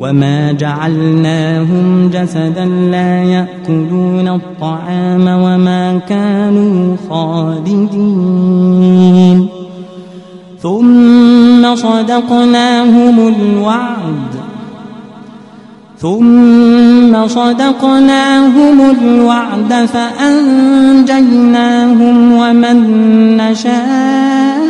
وما جعلناهم جسدا لا يأكلون الطعام وما كانوا خالدين. ثم صدقناهم الوعد. ثم صدقناهم الوعد فأنجيناهم ومن نشاء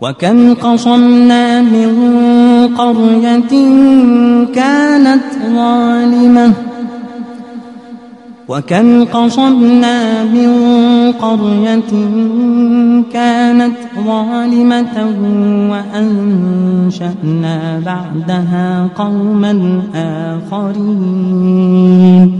وكم قصمنا من قرية كانت ظالمة. وكم قصمنا من قرية كانت ظالمة وأنشأنا بعدها قوما آخرين.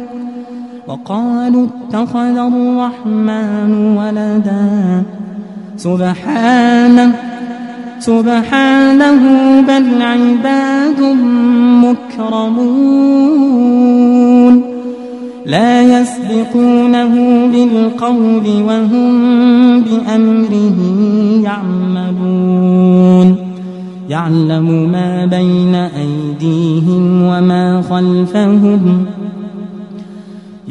وقالوا اتخذ الرحمن ولدا. سبحانه سبحانه بل عباد مكرمون. لا يسبقونه بالقول وهم بأمره يعملون. يعلم ما بين أيديهم وما خلفهم.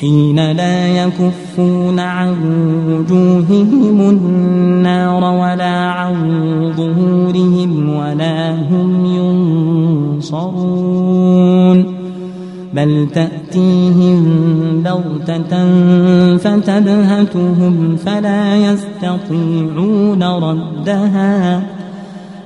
حين لا يكفون عن وجوههم النار ولا عن ظهورهم ولا هم ينصرون بل تأتيهم بغتة فتبهتهم فلا يستطيعون ردها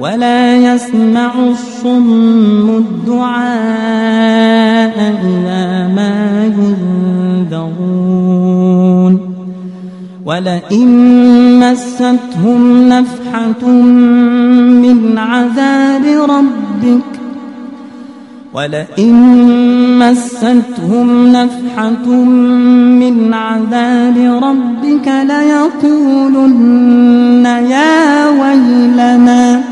ولا يسمع الصم الدعاء إذا ما ينذرون. ولئن مستهم نفحة من عذاب ربك ولئن مستهم نفحة من عذاب ربك ليقولن يا ويلنا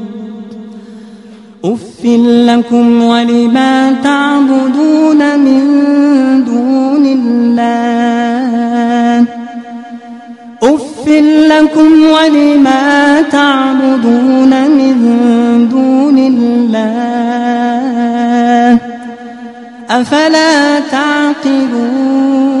أف لكم ولما تعبدون من دون الله أف لكم ولما تعبدون من دون الله أفلا تعقلون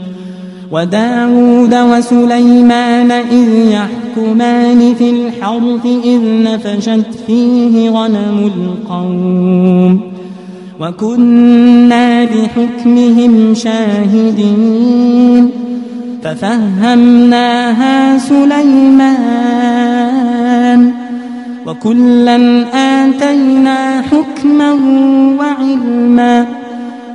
وداود وسليمان إذ يحكمان في الحرث إذ نفشت فيه غنم القوم وكنا لحكمهم شاهدين ففهمناها سليمان وكلا آتينا حكما وعلما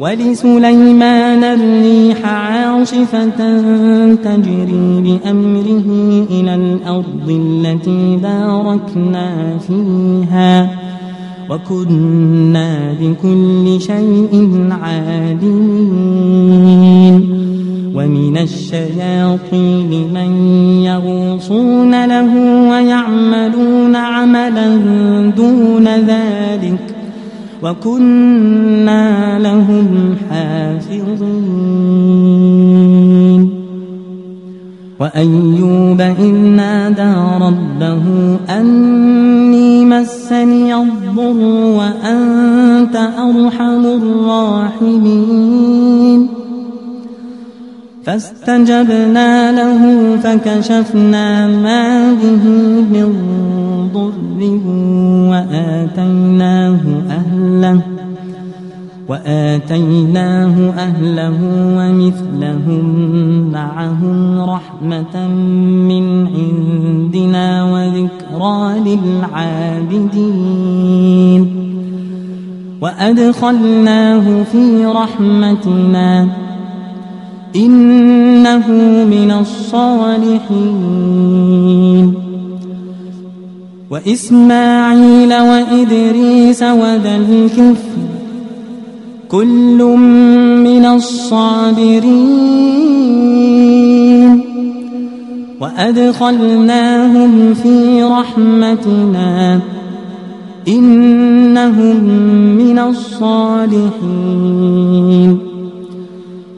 ولسليمان الريح عاصفة تجري بأمره إلى الأرض التي باركنا فيها وكنا بكل شيء عالمين ومن الشياطين من يغوصون له ويعملون عملا دون ذلك وكنا لهم حافظين. وأيوب إذ نادى ربه أني مسني الضر وأنت أرحم الراحمين. فاستجبنا له فكشفنا ما به من ضر وآتيناه أهله وآتيناه أهله ومثلهم معهم رحمة من عندنا وذكرى للعابدين وأدخلناه في رحمتنا إنه من الصالحين. وإسماعيل وإدريس وذا الكفر كل من الصابرين. وأدخلناهم في رحمتنا إنهم من الصالحين.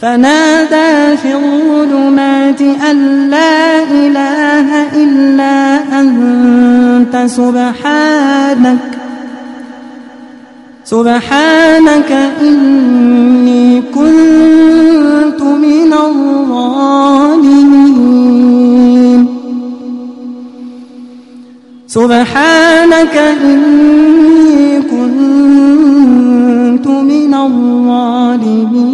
فنادى في الظلمات أن لا إله إلا أنت سبحانك سبحانك إني كنت من الظالمين. سبحانك إني كنت من الظالمين.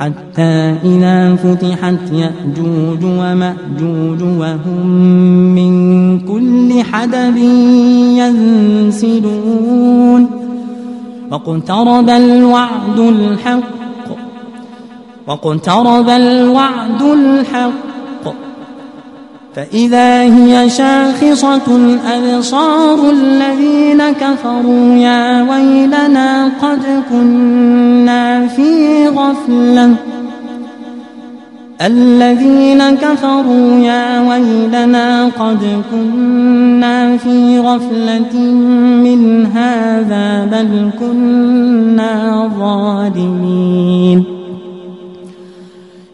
حتى إذا فتحت يأجوج ومأجوج وهم من كل حدب ينسلون واقترب الوعد الحق واقترب الوعد الحق فإذا هي شاخصة أبصار الذين كفروا يا ويلنا قد كنا في غفلة. الذين كفروا يا ويلنا قد كنا في غفلة من هذا بل كنا ظالمين.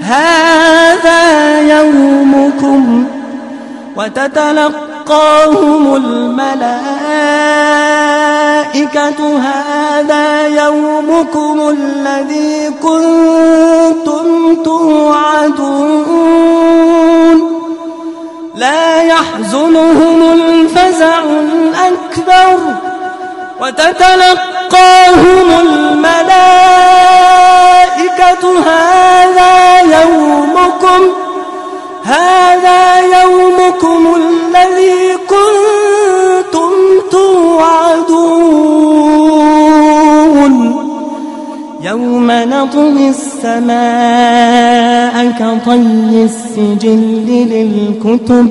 هذا يومكم وتتلقاهم الملائكة. هذا يومكم الذي كنتم توعدون. لا يحزنهم الفزع الأكبر. وتتلقاهم الملائكة هذا يومكم هذا يومكم الذي كنتم توعدون. يوم نطوي السماء كطي السجل للكتب.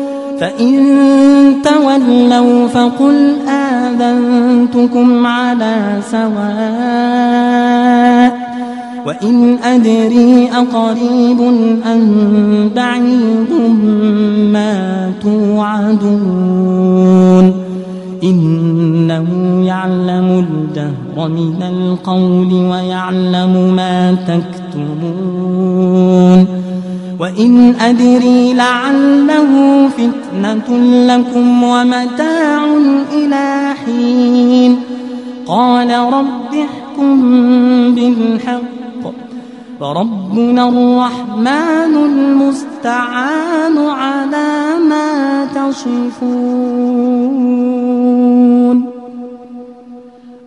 فإن تولوا فقل آذنتكم على سواء وإن أدري أقريب أم بعيد ما توعدون إنه يعلم الجهر من القول ويعلم ما تكتمون وإن أدري لعله فتنة لكم ومتاع إلى حين. قال رب احكم بالحق. فربنا الرحمن المستعان على ما تصفون.